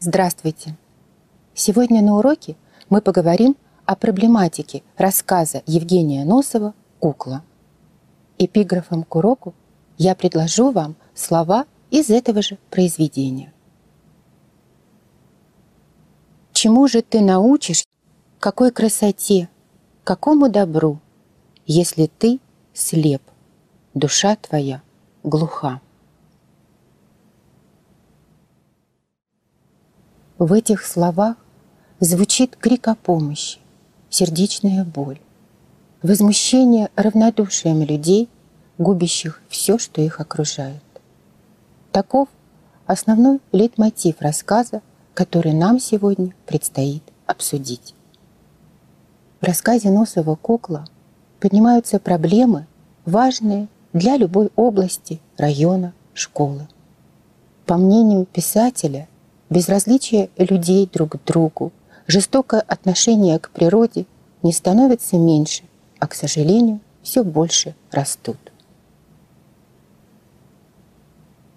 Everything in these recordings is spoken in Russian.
Здравствуйте! Сегодня на уроке мы поговорим о проблематике рассказа Евгения Носова «Кукла». Эпиграфом к уроку я предложу вам слова из этого же произведения. Чему же ты научишь, какой красоте, какому добру, если ты слеп, душа твоя глуха? В этих словах звучит крик о помощи, сердечная боль, возмущение равнодушием людей, губящих все, что их окружает. Таков основной лейтмотив рассказа, который нам сегодня предстоит обсудить. В рассказе Носова «Кукла» поднимаются проблемы, важные для любой области, района, школы. По мнению писателя, Безразличие людей друг к другу, жестокое отношение к природе не становится меньше, а, к сожалению, все больше растут.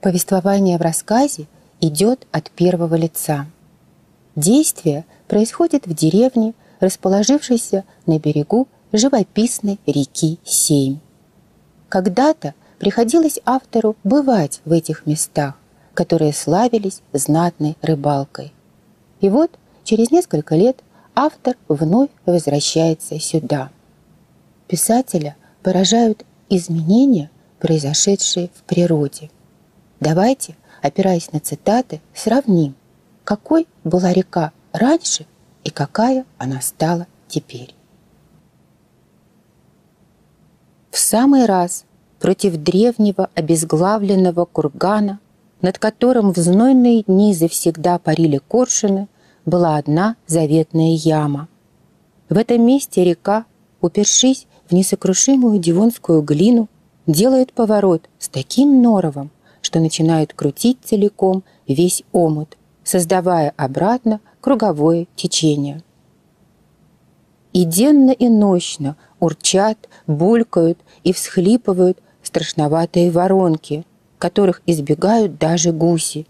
Повествование в рассказе идет от первого лица. Действие происходит в деревне, расположившейся на берегу живописной реки Сейм. Когда-то приходилось автору бывать в этих местах, которые славились знатной рыбалкой. И вот через несколько лет автор вновь возвращается сюда. Писателя поражают изменения, произошедшие в природе. Давайте, опираясь на цитаты, сравним, какой была река раньше и какая она стала теперь. В самый раз против древнего обезглавленного кургана над которым в знойные дни завсегда парили коршуны, была одна заветная яма. В этом месте река, упершись в несокрушимую дивонскую глину, делает поворот с таким норовом, что начинает крутить целиком весь омут, создавая обратно круговое течение. И денно и нощно урчат, булькают и всхлипывают страшноватые воронки – которых избегают даже гуси.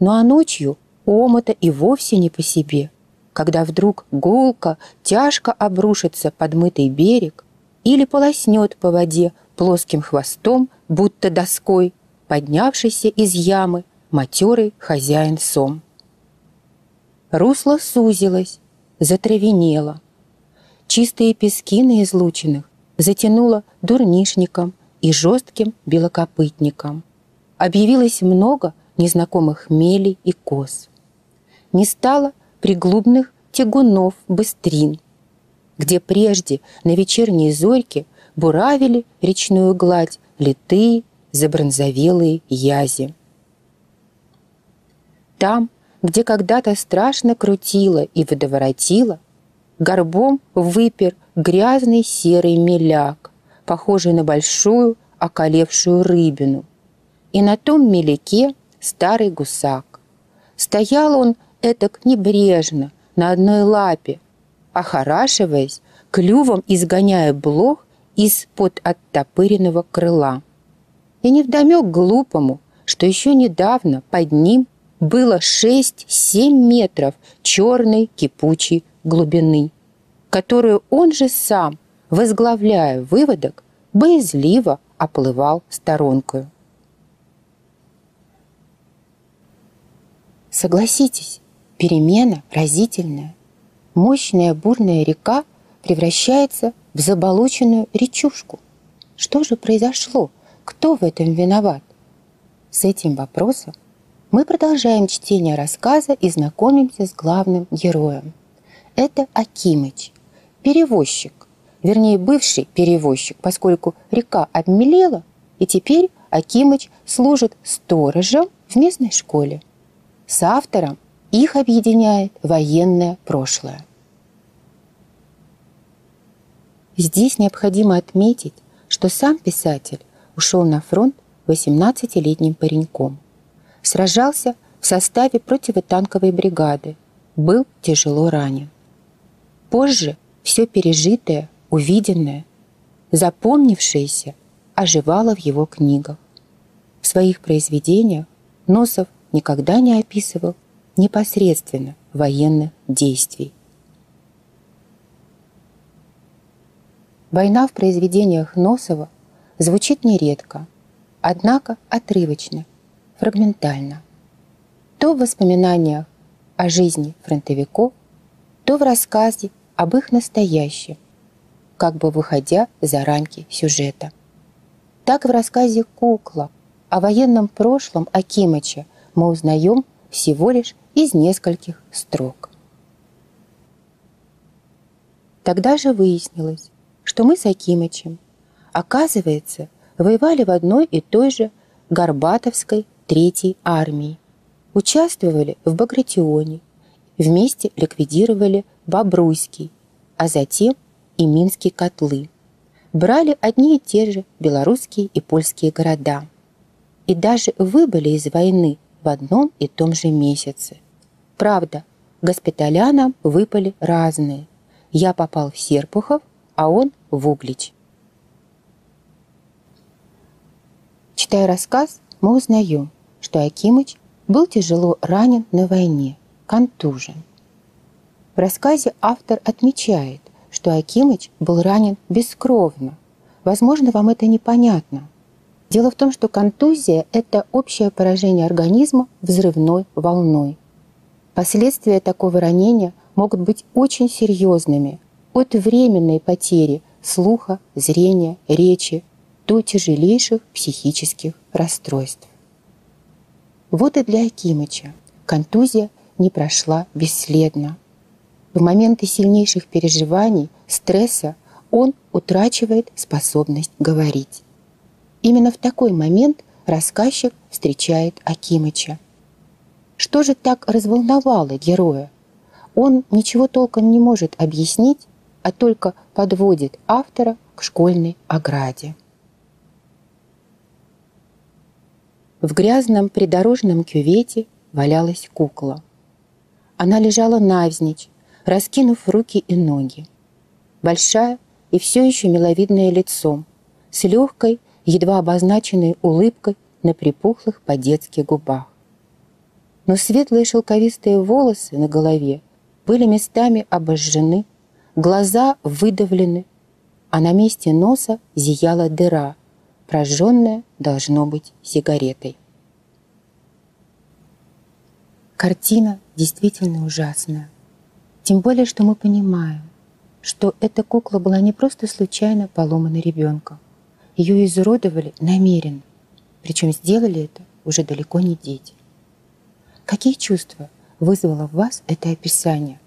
Ну а ночью омота и вовсе не по себе, когда вдруг гулко тяжко обрушится подмытый берег или полоснет по воде плоским хвостом, будто доской, поднявшийся из ямы матерый хозяин сом. Русло сузилось, затравенело. Чистые пески на излученных затянуло дурнишником и жестким белокопытником объявилось много незнакомых мелей и коз. Не стало приглубных тягунов-быстрин, где прежде на вечерней зорьке буравили речную гладь литые забронзовелые язи. Там, где когда-то страшно крутило и водоворотило, горбом выпер грязный серый меляк, похожий на большую околевшую рыбину – и на том меляке старый гусак. Стоял он этак небрежно, на одной лапе, охорашиваясь, клювом изгоняя блох из-под оттопыренного крыла. И невдомек глупому, что еще недавно под ним было 6-7 метров черной кипучей глубины, которую он же сам, возглавляя выводок, боязливо оплывал сторонкою. Согласитесь, перемена разительная. Мощная бурная река превращается в заболоченную речушку. Что же произошло? Кто в этом виноват? С этим вопросом мы продолжаем чтение рассказа и знакомимся с главным героем. Это Акимыч, перевозчик, вернее бывший перевозчик, поскольку река обмелела, и теперь Акимыч служит сторожем в местной школе. С автором их объединяет военное прошлое. Здесь необходимо отметить, что сам писатель ушел на фронт 18-летним пареньком. Сражался в составе противотанковой бригады, был тяжело ранен. Позже все пережитое, увиденное, запомнившееся оживало в его книгах. В своих произведениях Носов никогда не описывал непосредственно военных действий. Война в произведениях Носова звучит нередко, однако отрывочно, фрагментально. То в воспоминаниях о жизни фронтовиков, то в рассказе об их настоящем, как бы выходя за рамки сюжета. Так в рассказе «Кукла» о военном прошлом Акимыча мы узнаем всего лишь из нескольких строк. Тогда же выяснилось, что мы с Акимычем, оказывается, воевали в одной и той же Горбатовской Третьей армии, участвовали в Багратионе, вместе ликвидировали Бобруйский, а затем и Минские котлы. Брали одни и те же белорусские и польские города. И даже выбыли из войны в одном и том же месяце. Правда, госпиталя нам выпали разные. Я попал в Серпухов, а он в Углич. Читая рассказ, мы узнаем, что Акимыч был тяжело ранен на войне, контужен. В рассказе автор отмечает, что Акимыч был ранен бескровно. Возможно, вам это непонятно. Дело в том, что контузия – это общее поражение организма взрывной волной. Последствия такого ранения могут быть очень серьезными, от временной потери слуха, зрения, речи до тяжелейших психических расстройств. Вот и для Акимыча контузия не прошла бесследно. В моменты сильнейших переживаний, стресса он утрачивает способность говорить. Именно в такой момент рассказчик встречает Акимыча. Что же так разволновало героя? Он ничего толком не может объяснить, а только подводит автора к школьной ограде. В грязном придорожном кювете валялась кукла. Она лежала навзничь, раскинув руки и ноги. Большая и все еще миловидное лицом, с легкой, едва обозначенной улыбкой на припухлых по-детски губах. Но светлые шелковистые волосы на голове были местами обожжены Глаза выдавлены, а на месте носа зияла дыра, прожженная, должно быть, сигаретой. Картина действительно ужасная. Тем более, что мы понимаем, что эта кукла была не просто случайно поломана ребенком. Ее изуродовали намеренно. Причем сделали это уже далеко не дети. Какие чувства вызвало в вас это описание?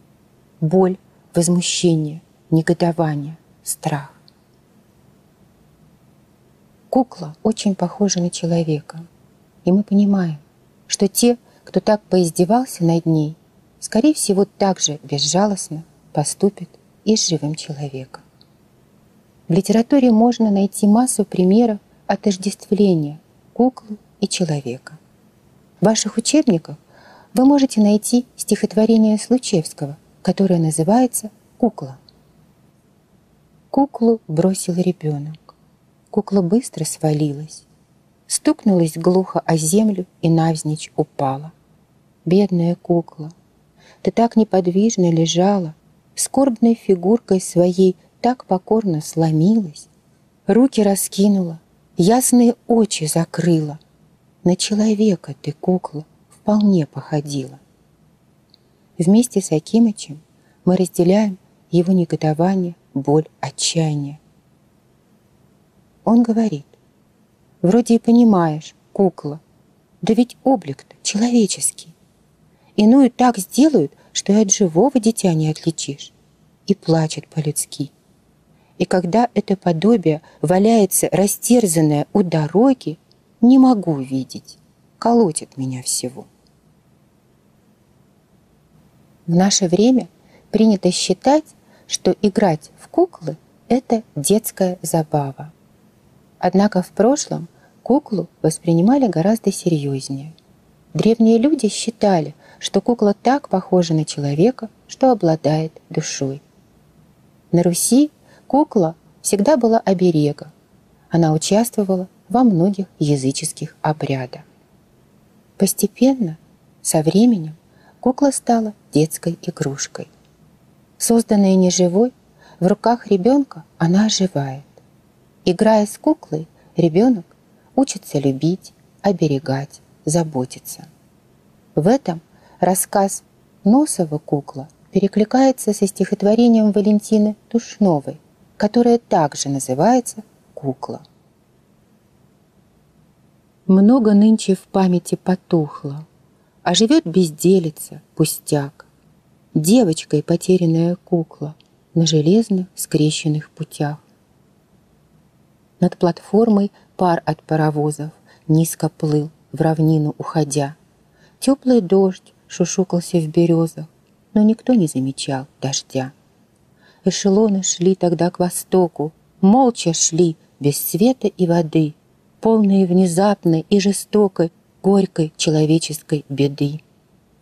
Боль, возмущение, негодование, страх. Кукла очень похожа на человека, и мы понимаем, что те, кто так поиздевался над ней, скорее всего, так же безжалостно поступят и с живым человеком. В литературе можно найти массу примеров отождествления куклы и человека. В ваших учебниках вы можете найти стихотворение Случевского которая называется «Кукла». Куклу бросил ребенок. Кукла быстро свалилась. Стукнулась глухо о землю и навзничь упала. Бедная кукла, ты так неподвижно лежала, скорбной фигуркой своей так покорно сломилась, руки раскинула, ясные очи закрыла. На человека ты, кукла, вполне походила. Вместе с Акимычем мы разделяем его негодование, боль, отчаяние. Он говорит, вроде и понимаешь, кукла, да ведь облик-то человеческий. Иную так сделают, что и от живого дитя не отличишь. И плачет по-людски. И когда это подобие валяется растерзанное у дороги, не могу видеть, колотит меня всего. В наше время принято считать, что играть в куклы – это детская забава. Однако в прошлом куклу воспринимали гораздо серьезнее. Древние люди считали, что кукла так похожа на человека, что обладает душой. На Руси кукла всегда была оберегом. Она участвовала во многих языческих обрядах. Постепенно, со временем, кукла стала детской игрушкой. Созданная неживой, в руках ребенка она оживает. Играя с куклой, ребенок учится любить, оберегать, заботиться. В этом рассказ «Носова кукла» перекликается со стихотворением Валентины Тушновой, которое также называется «Кукла». Много нынче в памяти потухло, А живет безделица, пустяк. Девочкой потерянная кукла На железных скрещенных путях. Над платформой пар от паровозов Низко плыл, в равнину уходя. Теплый дождь шушукался в березах, Но никто не замечал дождя. Эшелоны шли тогда к востоку, Молча шли, без света и воды — полные внезапной и жестокой, горькой человеческой беды.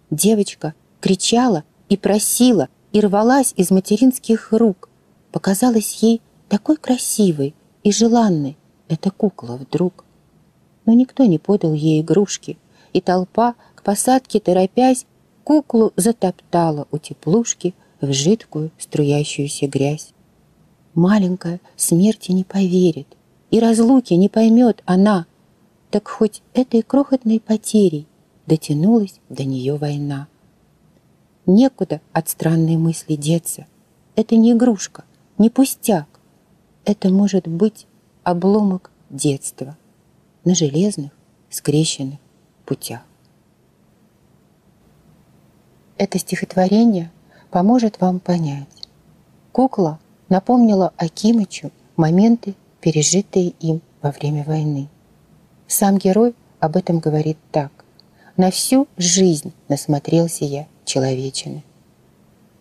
Девочка кричала и просила, и рвалась из материнских рук. Показалась ей такой красивой и желанной эта кукла вдруг. Но никто не подал ей игрушки, и толпа, к посадке торопясь, куклу затоптала у теплушки в жидкую струящуюся грязь. Маленькая смерти не поверит, и разлуки не поймет она, так хоть этой крохотной потерей дотянулась до нее война. Некуда от странной мысли деться. Это не игрушка, не пустяк. Это может быть обломок детства на железных, скрещенных путях. Это стихотворение поможет вам понять. Кукла напомнила Акимычу моменты пережитые им во время войны. Сам герой об этом говорит так. «На всю жизнь насмотрелся я человечины».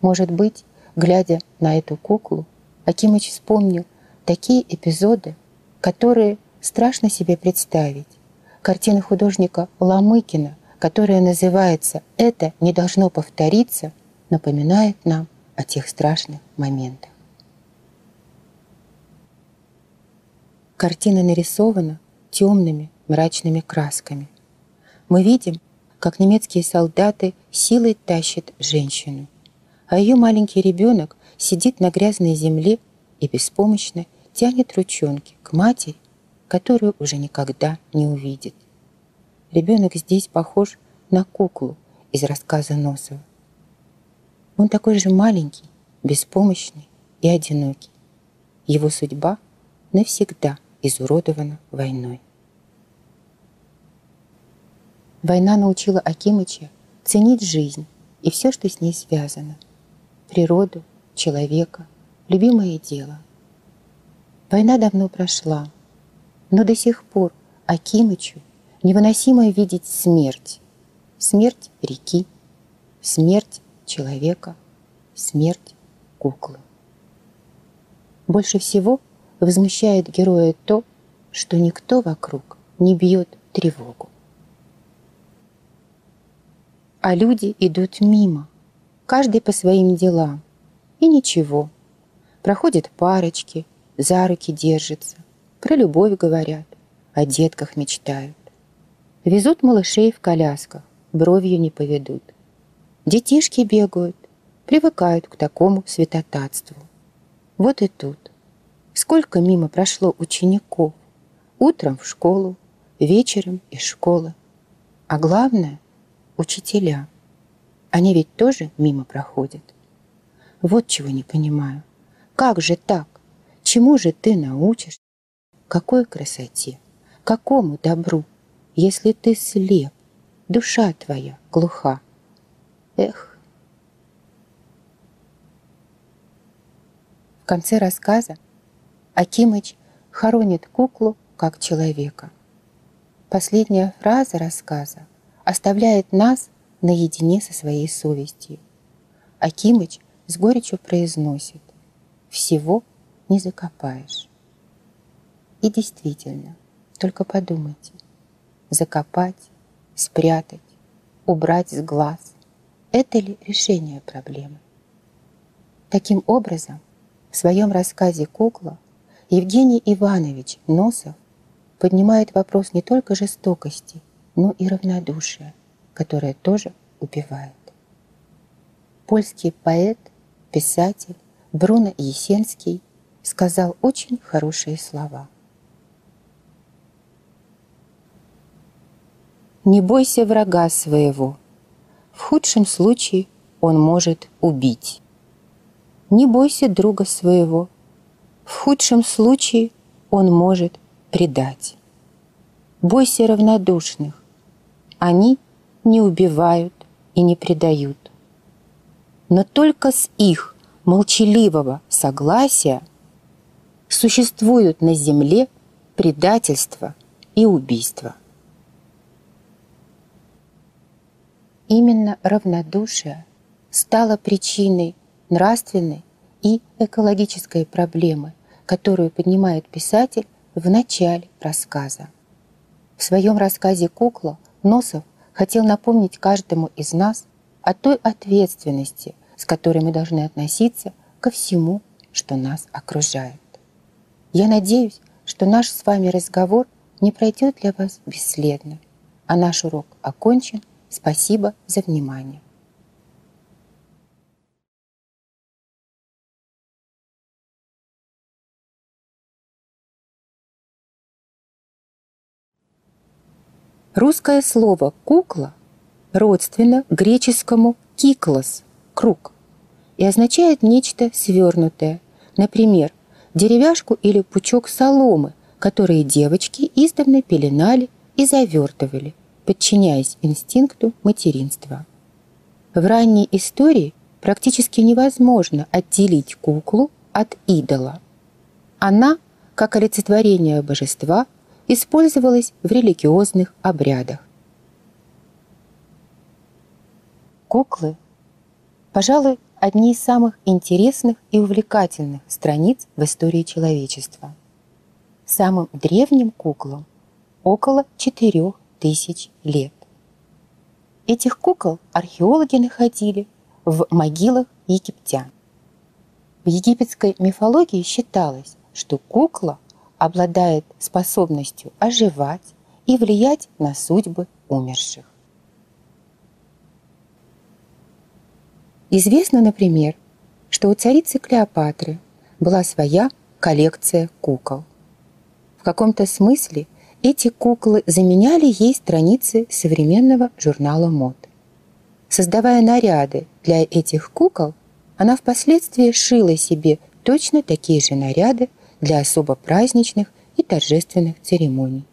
Может быть, глядя на эту куклу, Акимыч вспомнил такие эпизоды, которые страшно себе представить. Картина художника Ломыкина, которая называется «Это не должно повториться», напоминает нам о тех страшных моментах. Картина нарисована темными мрачными красками. Мы видим, как немецкие солдаты силой тащат женщину, а ее маленький ребенок сидит на грязной земле и беспомощно тянет ручонки к матери, которую уже никогда не увидит. Ребенок здесь похож на куклу из рассказа Носова. Он такой же маленький, беспомощный и одинокий. Его судьба навсегда – изуродована войной. Война научила Акимыча ценить жизнь и все, что с ней связано. Природу, человека, любимое дело. Война давно прошла, но до сих пор Акимычу невыносимо видеть смерть. Смерть реки, смерть человека, смерть куклы. Больше всего возмущает героя то, что никто вокруг не бьет тревогу. А люди идут мимо, каждый по своим делам. И ничего. Проходят парочки, за руки держатся, про любовь говорят, о детках мечтают. Везут малышей в колясках, бровью не поведут. Детишки бегают, привыкают к такому святотатству. Вот и тут. Сколько мимо прошло учеников. Утром в школу, вечером из школы. А главное — учителя. Они ведь тоже мимо проходят. Вот чего не понимаю. Как же так? Чему же ты научишь? Какой красоте? Какому добру? Если ты слеп, душа твоя глуха. Эх. В конце рассказа Акимыч хоронит куклу как человека. Последняя фраза рассказа оставляет нас наедине со своей совестью. Акимыч с горечью произносит «Всего не закопаешь». И действительно, только подумайте, закопать, спрятать, убрать с глаз – это ли решение проблемы? Таким образом, в своем рассказе «Кукла» Евгений Иванович Носов поднимает вопрос не только жестокости, но и равнодушия, которое тоже убивает. польский поэт, писатель Бруно Есенский сказал очень хорошие слова. Не бойся врага своего. В худшем случае он может убить. Не бойся друга своего. В худшем случае он может предать. Бойся равнодушных. Они не убивают и не предают. Но только с их молчаливого согласия существуют на земле предательство и убийство. Именно равнодушие стало причиной нравственной и экологической проблемы, которую поднимает писатель в начале рассказа. В своем рассказе «Кукла» Носов хотел напомнить каждому из нас о той ответственности, с которой мы должны относиться ко всему, что нас окружает. Я надеюсь, что наш с вами разговор не пройдет для вас бесследно, а наш урок окончен. Спасибо за внимание. Русское слово «кукла» родственно греческому «киклос» – «круг» и означает нечто свернутое, например, деревяшку или пучок соломы, которые девочки издавна пеленали и завертывали, подчиняясь инстинкту материнства. В ранней истории практически невозможно отделить куклу от идола. Она, как олицетворение божества, использовалась в религиозных обрядах. Куклы, пожалуй, одни из самых интересных и увлекательных страниц в истории человечества. Самым древним куклам около 4000 лет. Этих кукол археологи находили в могилах египтян. В египетской мифологии считалось, что кукла обладает способностью оживать и влиять на судьбы умерших. Известно, например, что у царицы Клеопатры была своя коллекция кукол. В каком-то смысле эти куклы заменяли ей страницы современного журнала мод. Создавая наряды для этих кукол, она впоследствии шила себе точно такие же наряды для особо праздничных и торжественных церемоний.